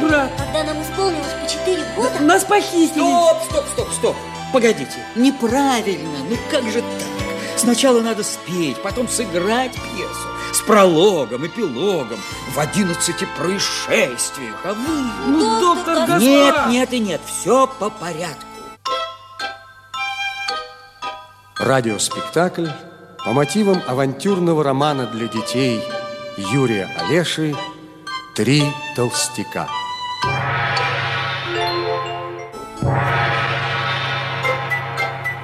брат. Когда нам исполнилось по четыре года... Нас похитили. Стоп, стоп, стоп, стоп. Погодите, неправильно. Ну как же так? Сначала надо спеть, потом сыграть пьесу с прологом, эпилогом, в одиннадцати происшествиях. А вы... Ну, доктор Гаспар. Нет, нет и нет, все по порядку. Радиоспектакль по мотивам авантюрного романа для детей Юрия Олеши «Три толстяка».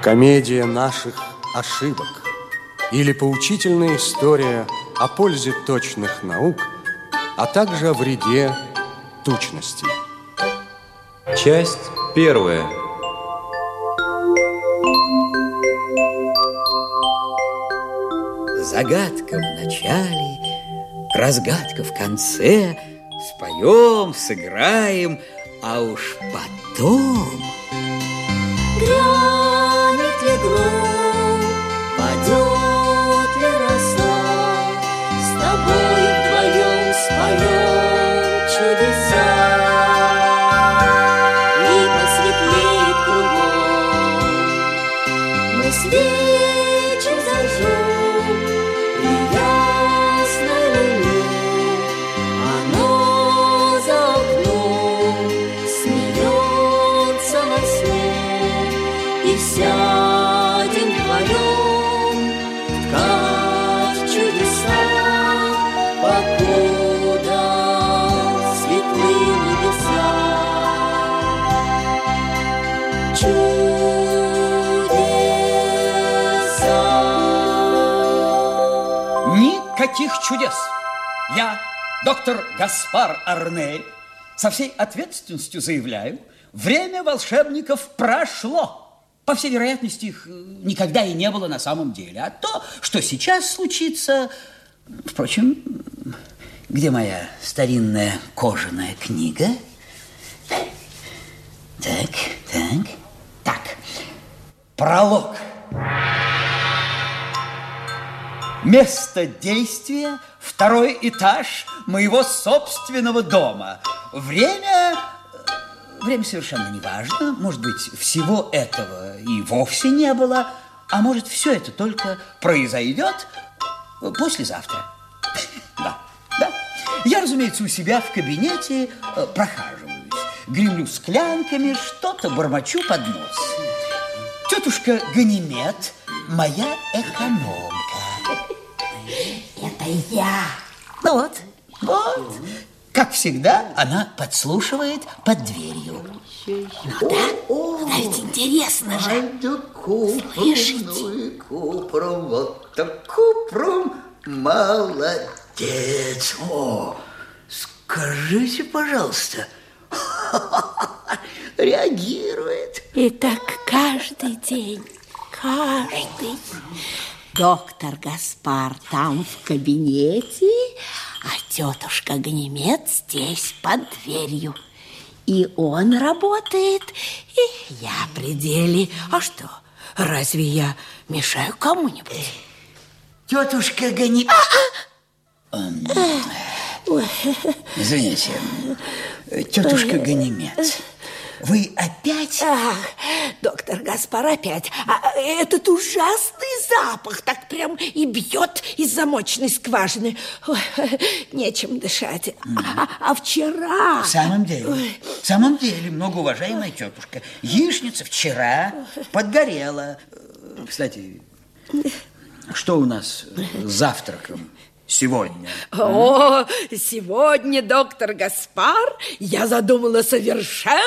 Комедия наших ошибок или поучительная история о пользе точных наук, а также о вреде тучности. Часть первая. Загадка в начале, разгадка в конце. Споем, сыграем, а уж потом... Грянет ли доктор Гаспар Арнель, со всей ответственностью заявляю, время волшебников прошло. По всей вероятности, их э, никогда и не было на самом деле. А то, что сейчас случится... Впрочем, где моя старинная кожаная книга? Так, так, так. Пролог. Место действия – второй этаж моего собственного дома. Время... э, Время совершенно не важно. Может быть, всего этого и вовсе не было. А может, все это только произойдет э, послезавтра. Да, да. Я, разумеется, у себя в кабинете э, прохаживаюсь. Гремлю склянками, что-то бормочу под нос. Тетушка Ганимед, моя экономка. Это я. Ну вот, вот. Как всегда, она подслушивает под дверью. Ну да, да ведь интересно же. Слышите? Купром, вот так купром, молодец. О, скажите, пожалуйста, реагирует. И так каждый день, каждый. Доктор Гаспар там в кабинете, а тетушка Ганимед здесь под дверью. И он работает, и я при деле. А что, разве я мешаю кому-нибудь? Тетушка Гани... Извините, тетушка Ганимед, вы опять... Ах, доктор Гаспар опять. А, этот ужасный запах так прям и бьет из замочной скважины. Ой, нечем дышать. А, а вчера... В самом деле, в самом деле, многоуважаемая тетушка, яичница вчера подгорела. Кстати, что у нас с завтраком сегодня? О, сегодня, доктор Гаспар, я задумала совершенно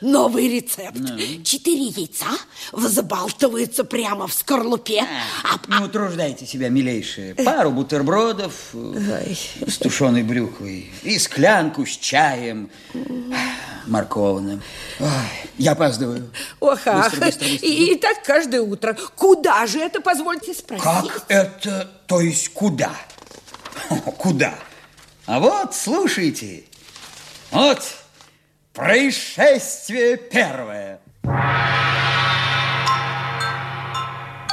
новый рецепт. Четыре яйца взбалтываются прямо в скорлупе. А, Не утруждайте себя, милейшие. Пару бутербродов э, с тушеной брюквой и склянку с чаем морковным. Ой, я опаздываю. Ох, ах, Быстро, быстро, быстро. И, и так каждое утро. Куда же это, позвольте спросить? Как это, то есть куда? Куда? А вот, слушайте. Вот происшествие первое.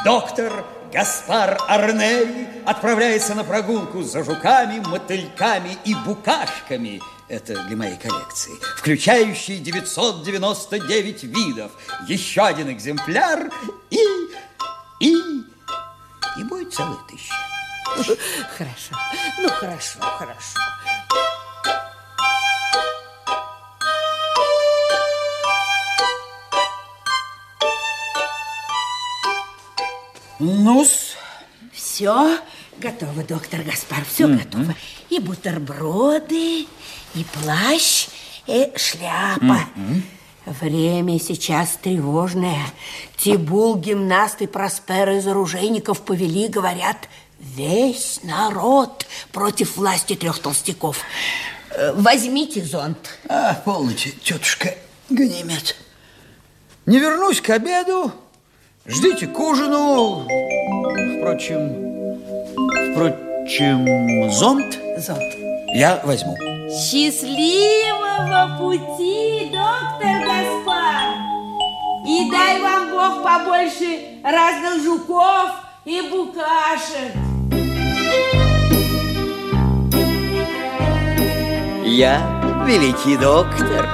Доктор Гаспар Арнель отправляется на прогулку за жуками, мотыльками и букашками. это для моей коллекции, включающий 999 видов, еще один экземпляр и... и... и будет целая тысяча. Хорошо, ну хорошо, хорошо. Ну-с, Все готово, доктор Гаспар, все готово. И бутерброды, и плащ, и шляпа. Время сейчас тревожное. Тибул, гимнаст и Проспер из оружейников повели, говорят, весь народ против власти трех толстяков. Э, Возьмите зонт. А, полноте, тетушка Ганимед. Не вернусь к обеду, ждите к ужину. Впрочем, впрочем, зонт Зонт. я возьму. Счастливого пути, доктор Гаспар! И дай вам Бог побольше разных жуков и букашек. Я великий доктор,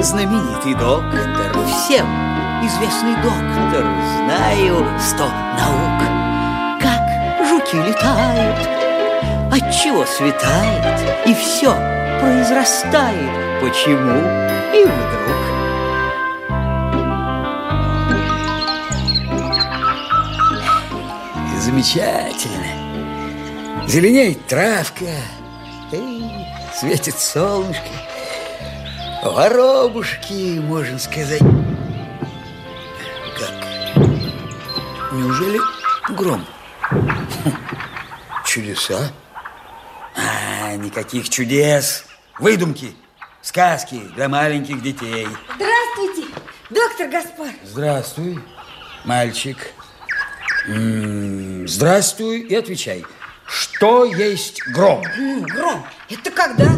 знаменитый доктор, всем известный доктор, знаю сто наук. Как жуки летают, отчего светает, и все произрастает, почему и вдруг. Замечательно. Зеленеет травка, эй, светит солнышко. Воробушки, можно сказать. Как? Неужели гром? Хм, Чудеса? А, никаких чудес. Выдумки, сказки для маленьких детей. Здравствуйте, доктор Гаспар. Здравствуй, мальчик. М, Здравствуй и отвечай. Что есть гром? Гром, это когда?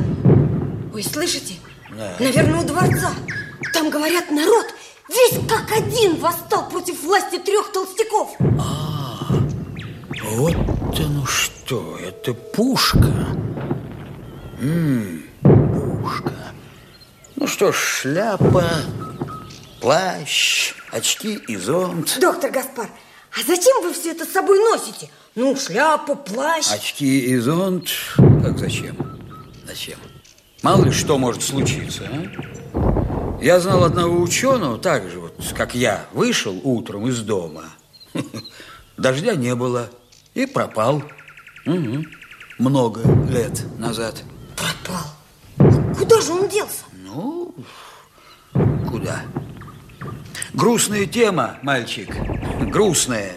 Ой, слышите? Наверное, у дворца. Там, говорят, народ весь как один восстал против власти трех толстяков. Вот оно что, это пушка. М, пушка. Ну что ж, шляпа, плащ, очки и зонт. Доктор Гаспар, а зачем вы все это с собой носите? Ну, шляпа, плащ. Очки и зонт, как зачем? Зачем? Мало ли что может случиться, а? Я знал одного ученого, так же вот, как я, вышел утром из дома. Дождя не было и пропал. Мгм. Много лет назад. Пропал. Куда же он делся? Ну, куда? Грустная тема, мальчик. Грустная.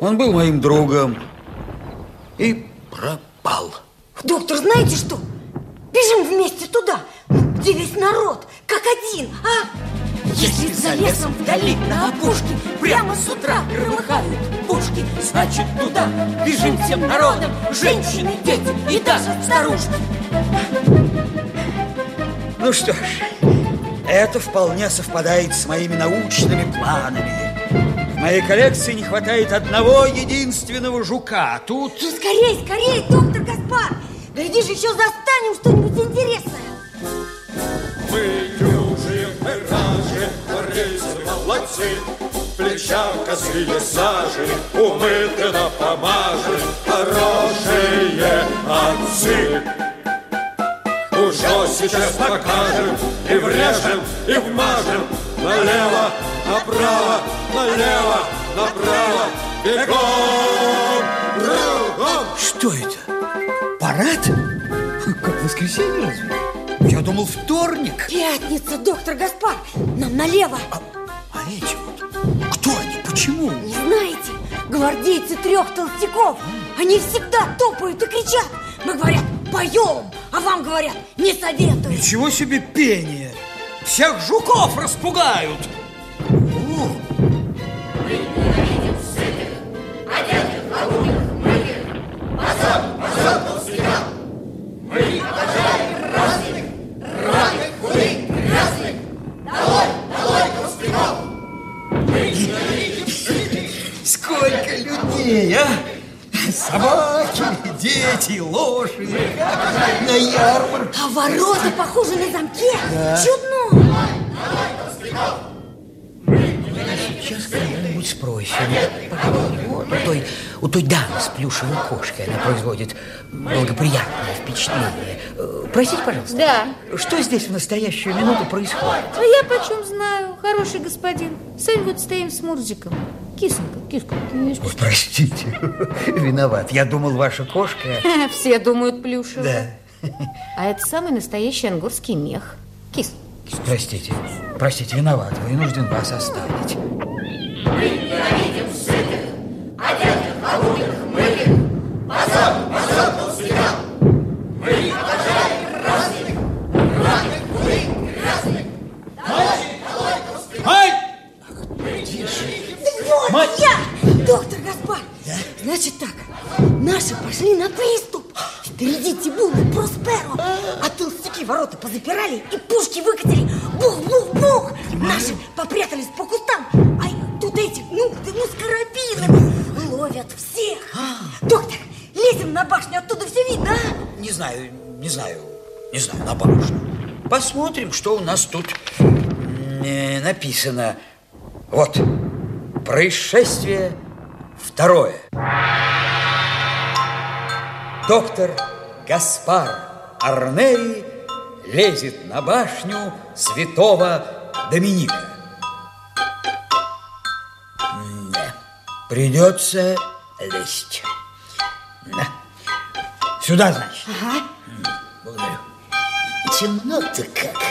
Он был моим другом и пропал. Доктор, знаете что? Бежим вместе туда, где весь народ, как один, а? Если за лесом вдали на опушке Прямо с утра громыхают пушки Значит, туда бежим всем народом Женщины, дети и даже старушки Ну что ж, это вполне совпадает с моими научными планами. В моей коллекции не хватает одного единственного жука. Тут Ну, скорей, скорей, доктор Гаспар Глядишь, еще застанем что-нибудь интересное Мы В плечах косые сажи, умыты на помажи, Хорошие отцы. Уже сейчас покажем, и врежем, и вмажем, Налево, направо, налево, направо, Бегом, кругом. что это? Парад? Как воскресенье разве? Я думал, вторник. Пятница, доктор Гаспар Нам налево А, вот, кто они, почему? Не знаете, гвардейцы трех толстяков Они всегда топают и кричат Мы говорят, поем А вам говорят, не советую Ничего себе пение! Всех жуков распугают! А? Собаки, дети, лошади, как на ярмарке. А ворота похожи на замке. Чудно. Сейчас кого-нибудь спросим. Вот у той, у той дамы с плюшевой кошкой она производит благоприятное впечатление. Простите, пожалуйста. Да. Что здесь в настоящую минуту происходит? А я почем знаю, хороший господин. Сами вот стоим с Мурзиком. Кисонька, киска, киска. Ой, простите, виноват. Я думал, ваша кошка... Все думают плюшевый. Да. А это самый настоящий ангорский мех. Кис. Простите, простите, виноват. Вынужден вас оставить. Ай! Ворота позапирали и пушки выкатили. Бух-бух-бух. Наши попрятались по кустам. А тут эти, ну, ну с карабинами ловят всех. Доктор, лезем на башню, оттуда все видно, а? Не знаю, не знаю, не знаю, на башню. Посмотрим, что у нас тут э, написано. Вот, происшествие второе. Доктор Гаспар Арнери лезет на башню святого Доминика. М-да, Придется лезть. Да. Сюда, значит. Благодарю. Темно-то как.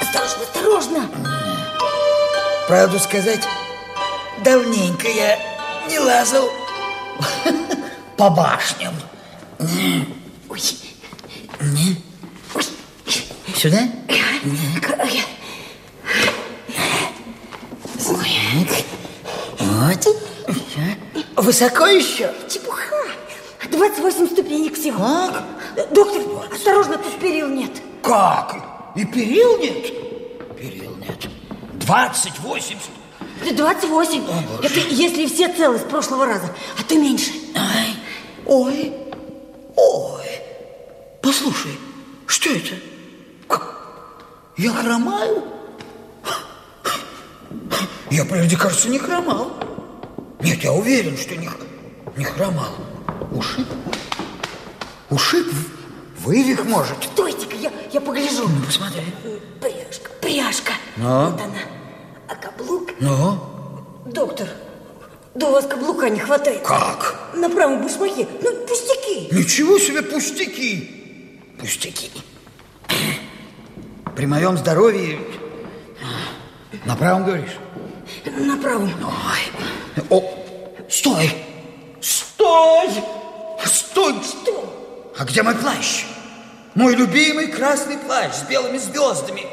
Осторожно, осторожно. Правду сказать, давненько я не лазал по башням. Ой, Сюда? какая Вот. Высоко еще? чепуха. 28 ступенек всего. Доктор, осторожно, тут перил нет. Как? И перил нет? Перил нет. 28. Да 28. Это если все целы с прошлого раза, а то меньше. Ай, ой, ой. Послушай, что это? Как? Я хромаю? Я прежде, кажется, не хромал. Нет, я уверен, что не, не хромал. Ушиб? Ушиб? Вывих, может? Стойте-ка, я, я погляжу. Ну, посмотри. Пряжка, пряжка. Ну? Вот она. А каблук? Ну, Доктор, да у вас каблука не хватает. как? На правом башмаке. Ну, пустяки. Ничего себе пустяки! Пустяки. При моем здоровье... На правом говоришь? На правом. Ой. О, стой! Стой! Стой! Что? А где мой плащ? Мой любимый красный плащ с белыми звездами.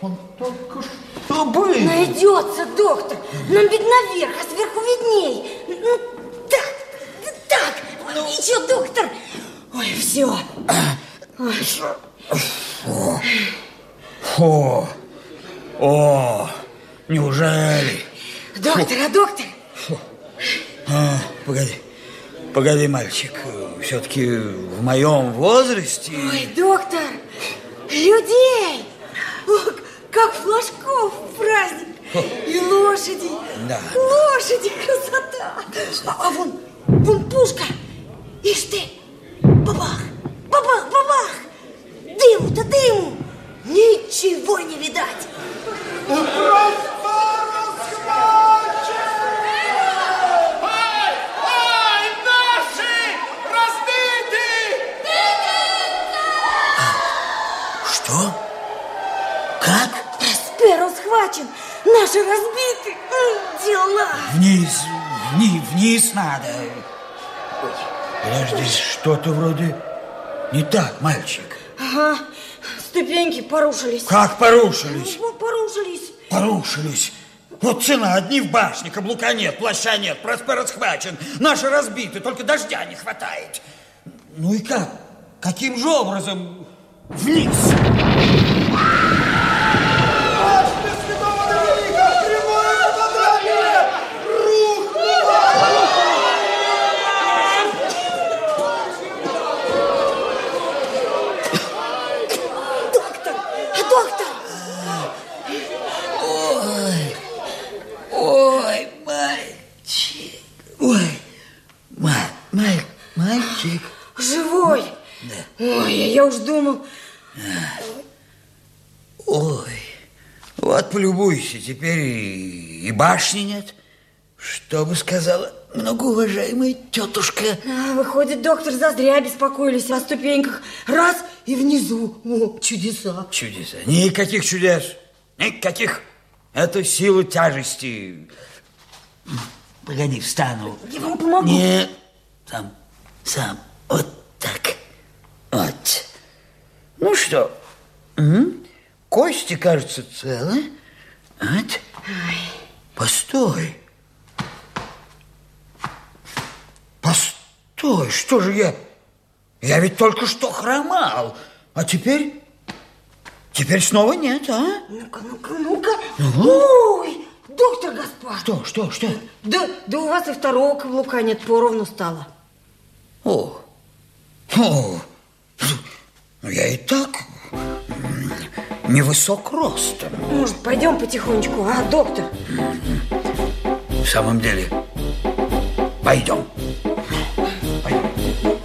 Он только что был. Найдется, доктор. Нам ведь наверх, а сверху видней. Ну, так, так. Ну. Ничего, доктор. Ой, все. Фу. О, неужели? Доктор, а доктор? А, погоди. Погоди, мальчик. Все-таки в моем возрасте... Ой, доктор, людей! Как флажков в праздник! И лошади! Да. Лошади, красота! А, а вон, вон пушка! Ишь ты! Бабах! Бабах, бабах! Дыму-то дыму! Ничего не видать! Ай, наши! Разбиты! Что? Как? Просперо схвачен! Наши разбиты! Дела! Вниз, вниз, вниз надо. Ой, Подожди, что-то вроде не так, мальчик. Ага, ступеньки порушились. Как порушились? Ну, порушились. Порушились. Вот цена, одни в башне, каблука нет, плаща нет, Проспер схвачен, наши разбиты, только дождя не хватает. Ну и как? Каким же образом вниз? Думал... Ой, вот полюбуйся, теперь и, и башни нет. Что бы сказала многоуважаемая тетушка? А, выходит, доктор, зазря беспокоились о ступеньках. Раз и внизу. О, чудеса. Чудеса. Никаких чудес. Никаких. Это сила тяжести. Погоди, встану. Я вам помогу. Нет, сам, сам. Вот. Вот. Ну что, кости, кажется, целы. Вот. Постой. Постой, что же я... Я ведь только что хромал, а теперь... Теперь снова нет, а? Ну-ка, ну-ка, ну-ка. Ой, доктор Гаспар. Что, что, что? Да, да у вас и второго каблука нет, поровну стало. О, о, я и так невысок ростом. Может, пойдем потихонечку, а, доктор? В самом деле, пойдем. Пойдем.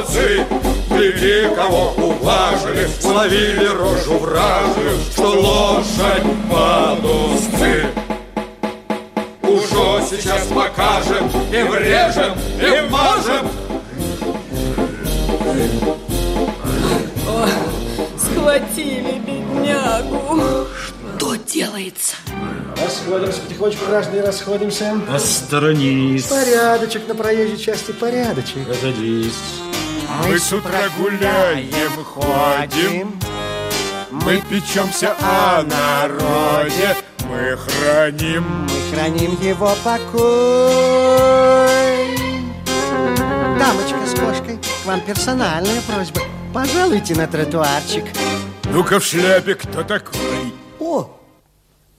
Молодцы. Гляди, кого уважили, словили рожу вражию, что лошадь под узцы. Уже сейчас покажем, и врежем, и вмажем. Схватили беднягу. Что делается? Расходимся потихонечку, граждане, расходимся. Посторонись. Порядочек на проезжей части, порядочек. Разойдись. Мы с утра гуляем, ходим, мы печемся о народе, мы храним. Мы храним его покой. Дамочка с кошкой, к вам персональная просьба. Пожалуйте на тротуарчик. Ну-ка в шляпе кто такой? О,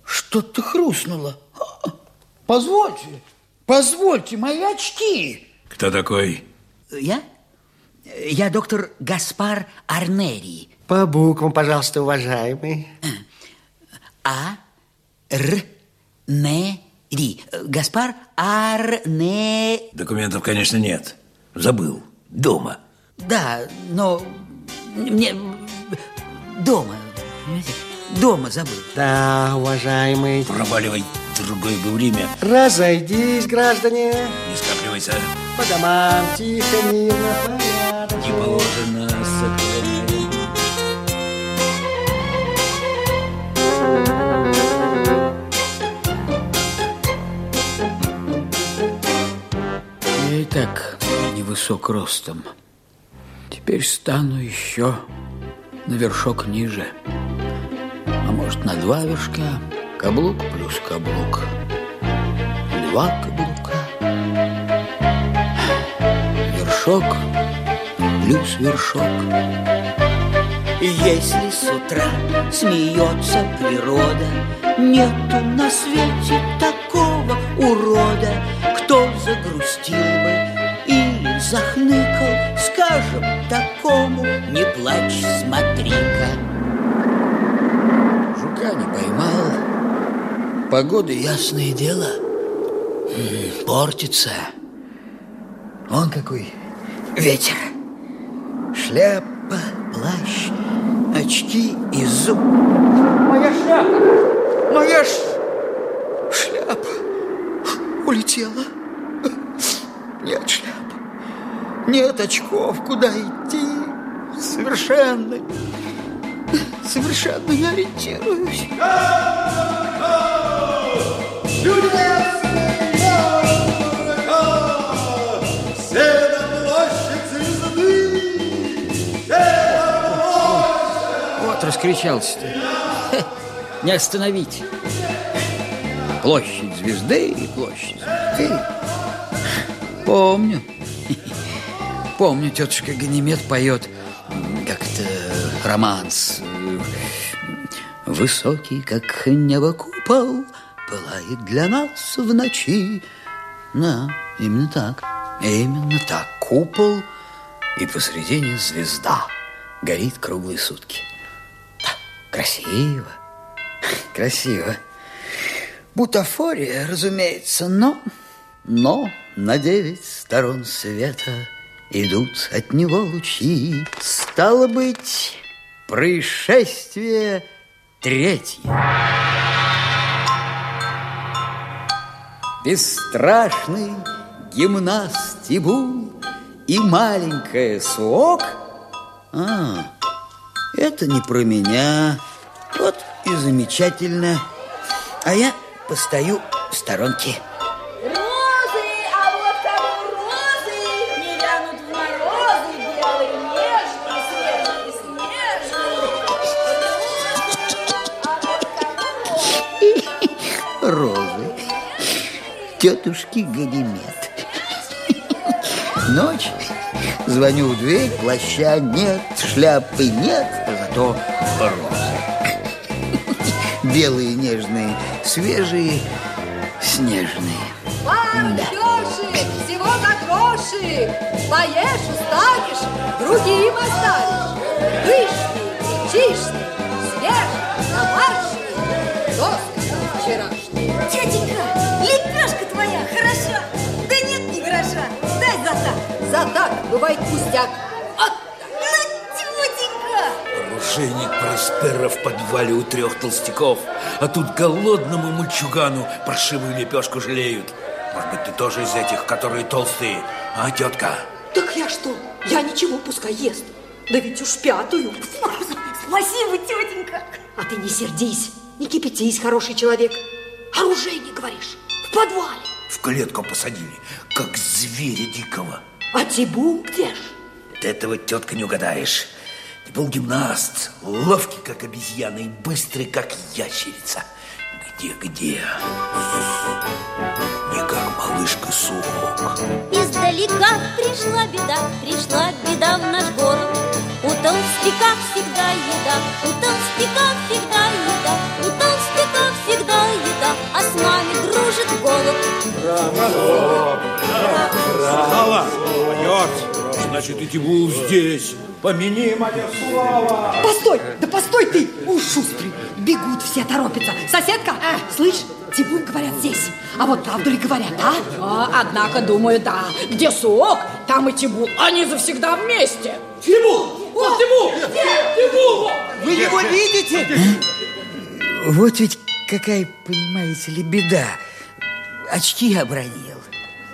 что-то хрустнуло. Позвольте, позвольте, мои очки. Кто такой? Я? Я доктор Гаспар Арнери. По буквам, пожалуйста, уважаемый. А, Р, Н, Ри. Гаспар Арне... Документов, конечно, нет. Забыл. Дома. Да, но мне дома, понимаете, дома забыл. Да, уважаемый. Проваливай другое бы время. Разойдись, граждане. Не скапливайся. По домам, тихо, мирно, порядочек. Не положено сохранять. Я и так невысок ростом. Теперь стану еще на вершок ниже. А может, на два вершка? Каблук плюс каблук. Два каблука. Вершок плюс вершок. Если с утра смеется природа, Нету на свете такого урода, Кто загрустил бы или захныкал, Скажем такому, не плачь, смотри-ка. Жука не поймал. Погода, ясное дело, портится. Он какой ветер. Шляпа, плащ, очки и зуб. Моя шляпа! Моя ш... шляпа улетела. Нет шляпы, нет очков, куда идти. Совершенно, совершенно не ориентируюсь. Раскричался-то. Не остановить. Площадь звезды и площадь звезды. Помню. Помню, тетушка Ганимед поет как-то романс. Высокий, как небо купол, пылает для нас в ночи. Да, именно так. Именно так. Купол и посредине звезда горит круглые сутки. Красиво. Красиво. Бутафория, разумеется, но... Но на девять сторон света идут от него лучи. Стало быть, происшествие третье. Бесстрашный гимнаст Тибул и маленькая Суок. А, это не про меня. Вот и замечательно. А я постою в сторонке. Розы, а вот кому розы не вянут в морозы, белые, нежные, свежие, снежные. Розы. Тетушки Ганимед. Ночь. Звоню в дверь, плаща нет, шляпы нет, а зато розы. Белые, нежные, свежие, снежные. Варенёши, всего гроши. Поешь, устанешь, другим оставишь. Пышный, птичный, свежий, домашний. Доска вчерашний. Бывает пустяк. Ну, тетенька. Оружейник Проспера в подвале у трех толстяков, а тут голодному мальчугану паршивую лепешку жалеют. Может быть, ты тоже из этих, которые толстые, а, тетка? Так я что? Я ничего, пускай ест. Да ведь уж пятую. Спасибо, тетенька. А ты не сердись, не кипятись, хороший человек. Оружейник, говоришь, в подвале. В клетку посадили, как зверя дикого. А Тибул где ж? Вот этого, тетка, не угадаешь. Ты был гимнаст, ловкий, как обезьяна, и быстрый, как ящерица. Где-где? Не как малышка Сухок. Издалека пришла беда, пришла беда в наш город. У толстяка всегда еда, у толстяка всегда еда, у толстяка всегда еда, а с нами дружит Слава, поет. Значит, и Тибул здесь. Помяни, моя слава. Постой, да постой ты, уж шустрый. Бегут все, торопятся. Соседка, слышь, Тибул, говорят, здесь. А вот правду ли говорят, а? А, однако, думаю, да. Где сок, там и Тибул. Они завсегда вместе. Тибул! Вот Тибул! Тибул! Вы его видите? Вот ведь какая, понимаете ли, беда. Очки обронил.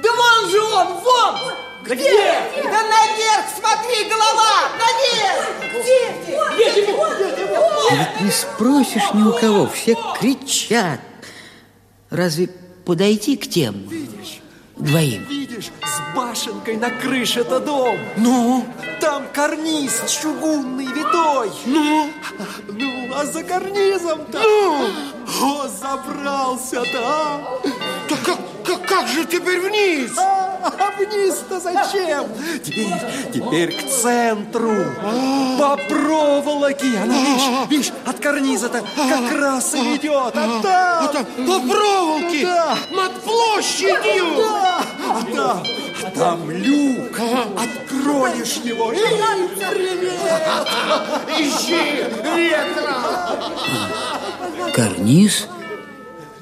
Да вон же он, вон! Где? Да наверх, смотри, голова! Наверх! Где? Где? А ведь не спросишь ни у кого, все кричат. Разве подойти к тем двоим? Видишь, с башенкой на крыше это дом. Ну? Там карниз чугунный витой. Ну? Ну, а за карнизом-то... Ну? О, забрался-то, а? Как, как, как же теперь вниз? А, а вниз-то зачем? Теперь, теперь к центру. По проволоке. Она, видишь, видишь, от карниза-то как раз и идет. А там... А там по проволоке? Да. Над площадью? Да. А там, а там люк. Откроешь его. И привет. Ищи ветра. Карниз,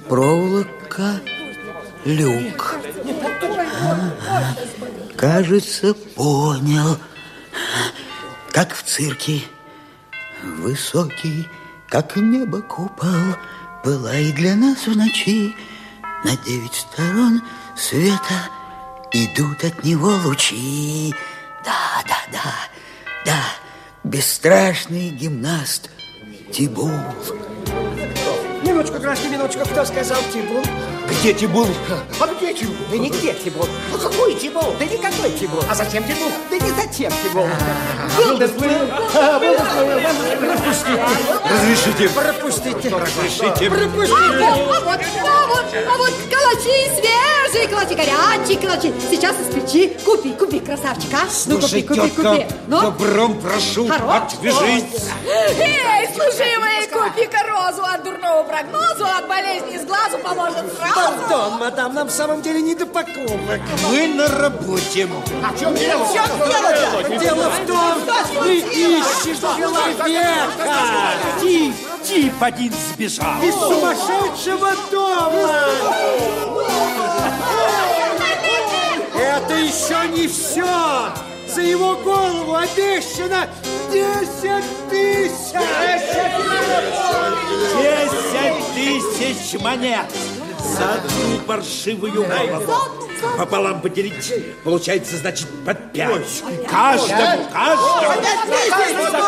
проволока, люк. Кажется, понял. Как в цирке. Высокий, как небо купол, Была и для нас в ночи. На девять сторон света Идут от него лучи. Да, да, да, да. Бесстрашный гимнаст Тибул. Минуточку, граждан, минуточку. Кто сказал Тибул? Где Тибул? А где Тибул? Да нигде Тибул. А какой Тибул? Да никакой Тибул. А зачем Тибул? Да не зачем Тибул. Сплыл. А, был да сплыл. Пропустите. Разрешите. Пропустите. Разрешите. А вот, а вот, а вот, а вот калачи свежие. Горячий колочи, горячий колочи. Сейчас из печи. Купи, купи, красавчик, а? Ну, купи, купи, купи. Ну, добром прошу, отвяжись. Эй, служивые, купи-ка розу от дурного прогнозу, от болезни с глазу поможет сразу. Пардон, мадам, нам в самом деле не до покупок. Мы на работе. А в чем дело? Дело в том, что ты ищешь человека. Тип, тип один сбежал. Из сумасшедшего дома. Это еще не все. За его голову обещано 10 тысяч. Десять тысяч монет за одну паршивую голову. Пополам поделить, получается, значит, под пять. Каждому, каждому. За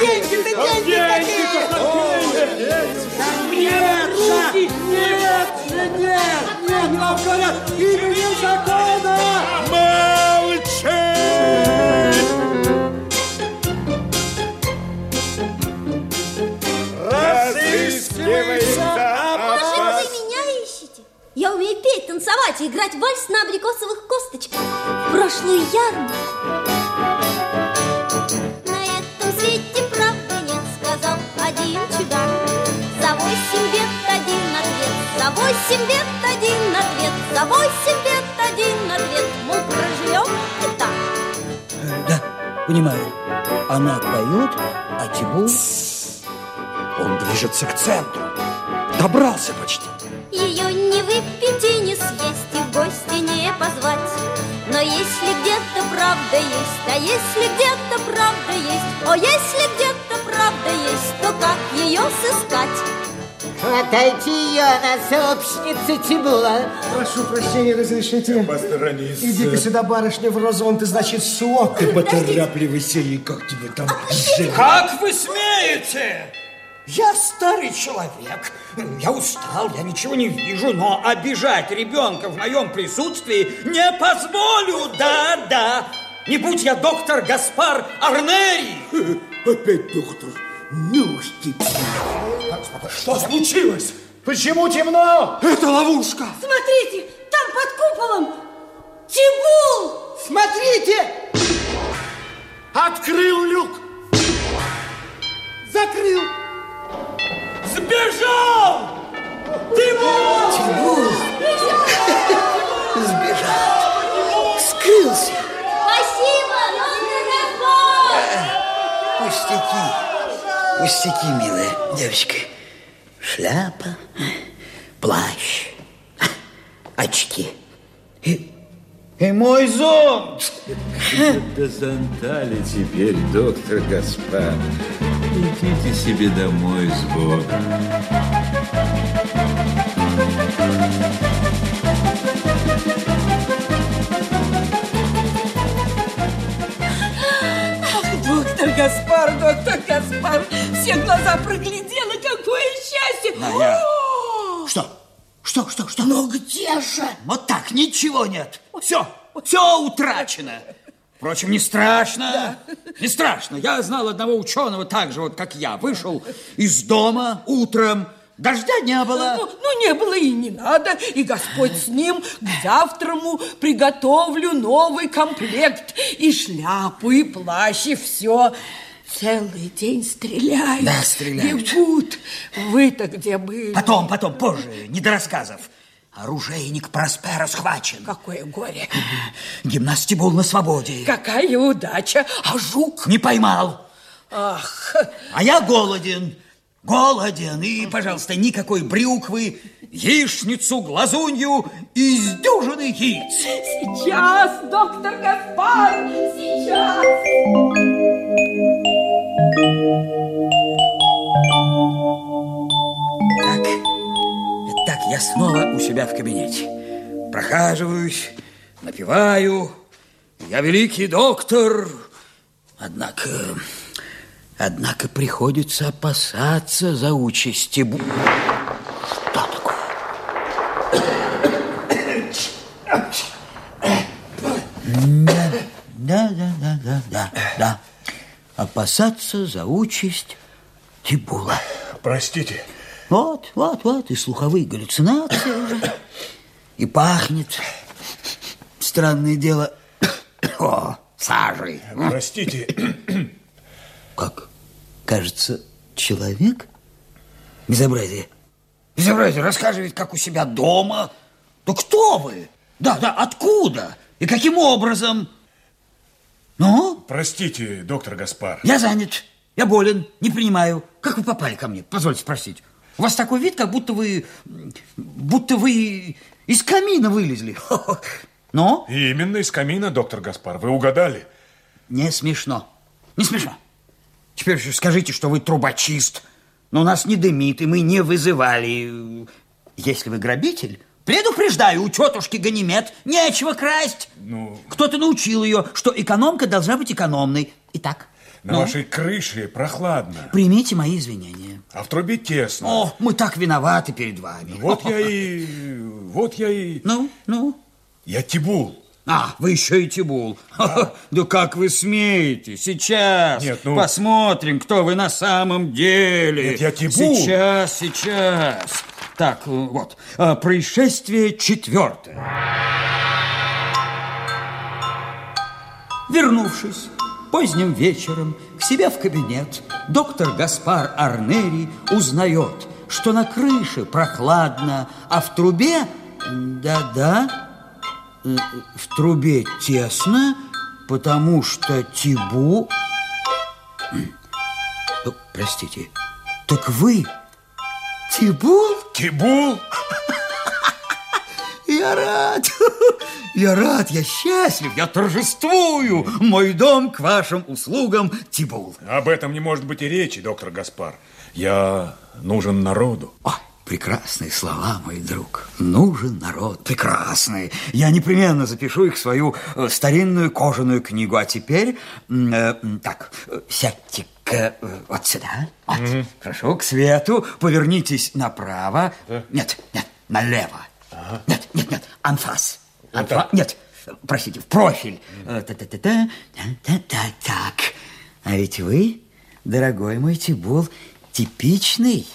Деньги-то, деньги Нет, же, нет, же, нет, нет, нам говорят, имени закона. Молчать! Танцевать и играть вальс на абрикосовых косточках. В прошлую ярмарку. На этом свете правды нет, сказал один чудак. За восемь бед один ответ, за восемь бед один ответ, за восемь бед один ответ. Мы проживем и так. Да, понимаю. Она поет, а Тибул... Он движется к центру. Добрался почти. Если где-то правда есть, о, если где-то правда есть, то как ее сыскать? Хватайте ее, она сообщница Тибула. Прошу прощения, разрешите? Посторонись. Иди-ка сюда, барышня, в розовом, ты, значит, сок. Ты поторапливайся, и как тебе там жить? Как вы смеете? Я старый человек. Я устал, я ничего не вижу, но обижать ребенка в моем присутствии не позволю. Да, да. Не будь я доктор Гаспар Арнери. Опять доктор. Ну уж теперь. Что случилось? Почему темно? Это ловушка. Смотрите, там под куполом Тибул! Смотрите! Открыл Пустяки. Милая девочка. Шляпа, плащ, очки. И, и мой зонт. До Зонтали теперь, доктор Гаспар. Идите себе домой с Богом. Гаспар, доктор Гаспар, все глаза проглядела, какое счастье! Я- О! Что? Что, что, что? Но где же? Вот так, ничего нет. Все, все утрачено. Впрочем, не страшно. Не страшно. Я знал одного ученого так же, вот как я. Вышел из дома утром. Дождя не было. Ну, ну, не было и не надо, и Господь с ним к завтраму приготовлю новый комплект, и шляпу, и плащ, и все. Целый день стреляют. Да, стреляют. Бегут. Вы-то где были? Потом, потом, позже, не до рассказов. Оружейник Проспера схвачен. Какое горе. Гимнаст был на свободе. Какая удача. А жук? Не поймал. Ах, А я голоден. Голоден. И, пожалуйста, никакой брюквы, яичницу, глазунью из дюжины яиц. сейчас, доктор Гаспар, сейчас. Так, так, я снова у себя в кабинете. Прохаживаюсь, напиваю. Я великий доктор. Однако, однако приходится опасаться за участи. бу- Что такое? Да, да, да, да, да, да, опасаться за участь Тибула. Простите. Вот, вот, вот, и слуховые галлюцинации уже. И пахнет. Странное дело. О, сажей. Простите. Как? Кажется, человек? Безобразие. Безобразие. Рассказывает, как у себя дома. Да кто вы? Да, да, откуда? И каким образом? Ну? Простите, доктор Гаспар. Я занят. Я болен. Не принимаю. Как вы попали ко мне? Позвольте спросить. У вас такой вид, как будто вы... Будто вы из камина вылезли. Ну? Именно из камина, доктор Гаспар. Вы угадали. Не смешно. Не смешно. Теперь же скажите, что вы трубочист. Но у нас не дымит, и мы не вызывали. Если вы грабитель, предупреждаю, у тетушки Ганимед нечего красть. Ну, Кто-то научил ее, что экономка должна быть экономной. Итак, на ну, вашей крыше прохладно, примите мои извинения. а в трубе тесно. О, мы так виноваты перед вами. Вот я и... Вот я и... Ну, ну? Я Тибул. А, вы еще и Тибул. Да как вы смеете? Сейчас Нет, ну- посмотрим, кто вы на самом деле. Нет, я Тибул. Сейчас, сейчас. Так, э, вот, э, происшествие четвертое. Вернувшись поздним вечером к себе в кабинет, доктор Гаспар Арнери узнает, что на крыше прохладно, а в трубе, да-да, в трубе тесно, потому что Тибу... Э, Простите, так вы Тибул? Тибул? Я рад, я рад, я счастлив, я торжествую. Мой дом к вашим услугам, Тибул. Об этом не может быть и речи, доктор Гаспар. Я нужен народу. Ой, прекрасные слова, мой друг. Нужен народ. Прекрасные. Я непременно запишу их в свою э, старинную кожаную книгу. А теперь, э, так, э, сядьте-ка э, вот сюда. Вот. Прошу, к свету. Повернитесь направо. Нет, нет, налево. Нет, нет, нет, анфас. Анфа... Нет, простите, в профиль. Та-та-та-та, та-та-та, так. А ведь вы, дорогой мой Тибул, типичный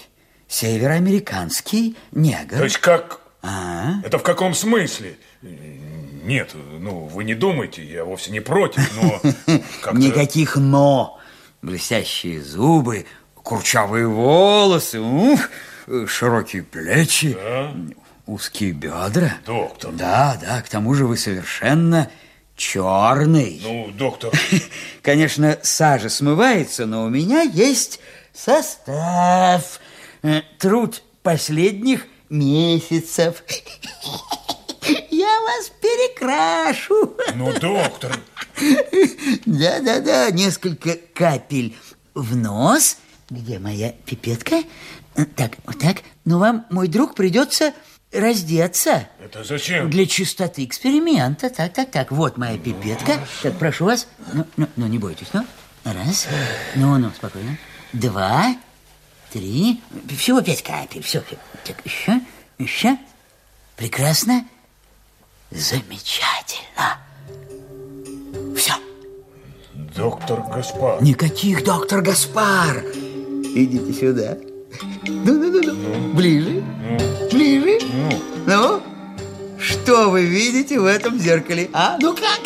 североамериканский негр. То есть как... А? Это в каком смысле? Нет, ну, вы не думайте, я вовсе не против, но... Никаких «но». Блестящие зубы, курчавые волосы, ух, широкие плечи, узкие бедра. Доктор. Да, да, к тому же вы совершенно черный. Ну, доктор... Конечно, сажа смывается, но у меня есть состав. Э, Труд последних месяцев. Я вас перекрашу. Ну, доктор... Да-да-да, несколько капель в нос. Где моя пипетка? Э, Так, вот так. Но вам, мой друг, придется раздеться. Это зачем? Для чистоты эксперимента. Так, так, так. Вот моя пипетка. Так, прошу вас. Ну, ну, ну, не бойтесь, ну. Раз. Ну, ну, спокойно. Два. Три. Всего пять капель. Все. Так, еще. Еще. Прекрасно. Замечательно. Все. Доктор Гаспар. Никаких, доктор Гаспар. Идите сюда. Ну-ну-ну. Ближе. Ближе. Ну? Что вы видите в этом зеркале? А? Ну как?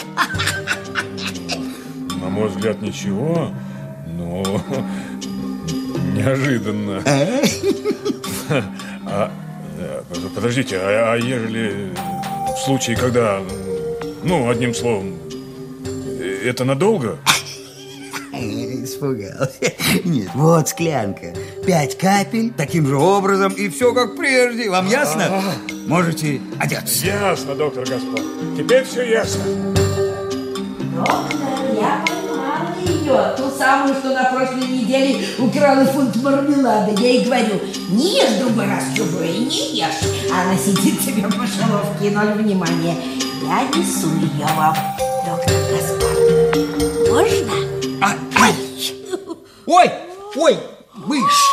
На мой взгляд, ничего, но неожиданно. А, э, подождите, а, а ежели в случае, когда, ну, одним словом, это надолго? Испугался. Нет, вот склянка. Пять капель, таким же образом, и все как прежде. Вам ясно? Можете одеться. Ясно, доктор Гаспар. Теперь все ясно. Доктор, поймала ее, ту самую, что на прошлой неделе украла фунт мармелада. Я ей говорю, не ешь другой раз чужое, не ешь. А Она сидит себе в мышеловке, ноль внимания. Я несу ее вам, доктор Гаспар. Можно? А, ай! Ой, ой, мышь.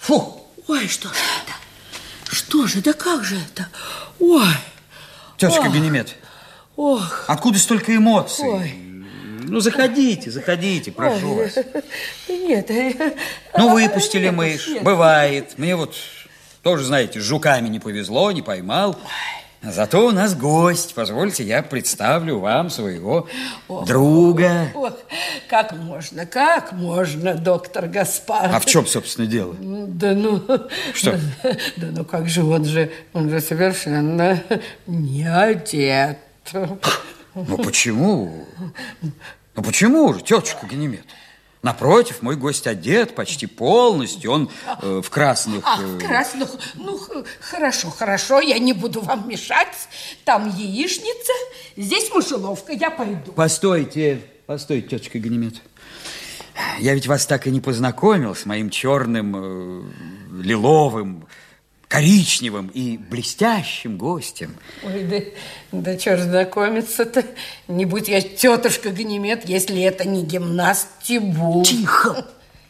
Фу. Ой, что же это? Что же, да как же это? Ой, Тетушка Ох. Бенемет, ох, откуда столько эмоций? ой. Ну, заходите, заходите, прошу Ой, вас. Нет. э, Ну, выпустили мышь, Нет. бывает. Мне вот тоже, знаете, с жуками не повезло, не поймал. Зато у нас гость. Позвольте, я представлю вам своего Ох, друга. Ох, как можно, как можно, доктор Гаспар? А в чем, собственно, дело? Да ну... Что? Да, да ну как же, он же, он же совершенно не одет. Ну, почему? Ну, почему же, тетушка Ганимед? Напротив, мой гость одет почти полностью. Он э, в красных... Ах, э, красных, ну, хорошо, хорошо, я не буду вам мешать. Там яичница, здесь мышеловка, я пойду. Постойте, постойте, тетушка Ганимед. Я ведь вас так и не познакомил с моим черным, э, лиловым, коричневым и блестящим гостем. Ой, да, да что ж знакомиться-то? Не будь я тетушка Ганимед, если это не гимнаст Тибул. Тихо,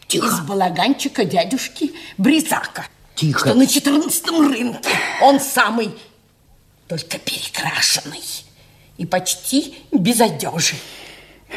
тихо. Из балаганчика дядюшки Брицака. Тихо. Что на четырнадцатом рынке. Он самый, только перекрашенный. И почти без одежи.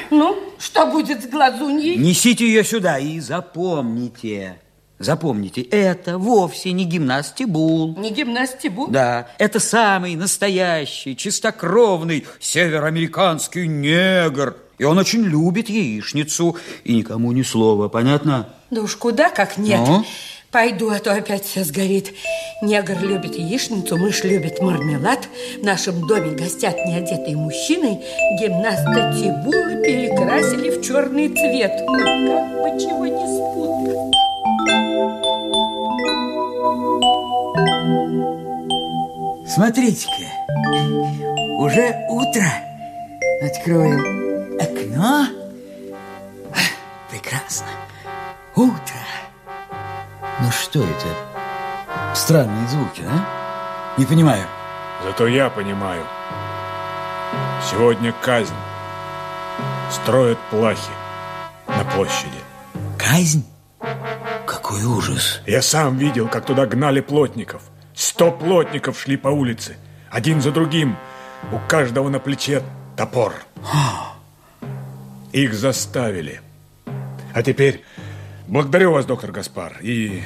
Ну, что будет с глазуньей? Несите ее сюда и запомните, запомните, это вовсе не гимнаст Тибул. Не гимнаст Тибул? Да, это самый настоящий, чистокровный североамериканский негр. И он очень любит яичницу. И никому ни слова, понятно? Да уж куда как нет. Ну? Пойду, а то опять все сгорит. Негр любит яичницу, мышь любит мармелад. В нашем доме гостят неодетые мужчины. Гимнаста Тибула перекрасили в черный цвет. Ой, как бы чего не спутать. Смотрите-ка, уже утро. Откроем окно. А, Прекрасно. Утро. Ну что это? Странные звуки, а? Не понимаю. Зато я понимаю. Сегодня казнь. Строят плахи на площади. Казнь? Какой ужас. Я сам видел, как туда гнали плотников. Сто плотников шли по улице. Один за другим. У каждого на плече топор. Их заставили. А теперь благодарю вас, доктор Гаспар. И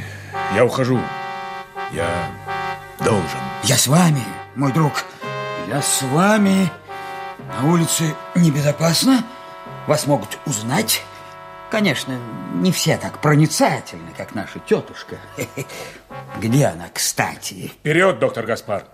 я ухожу. Я должен. Я с вами, мой друг. Я с вами. На улице небезопасно. Вас могут узнать. Конечно, не все так проницательны, как наша тетушка. Где она, кстати? Вперед, доктор Гаспар.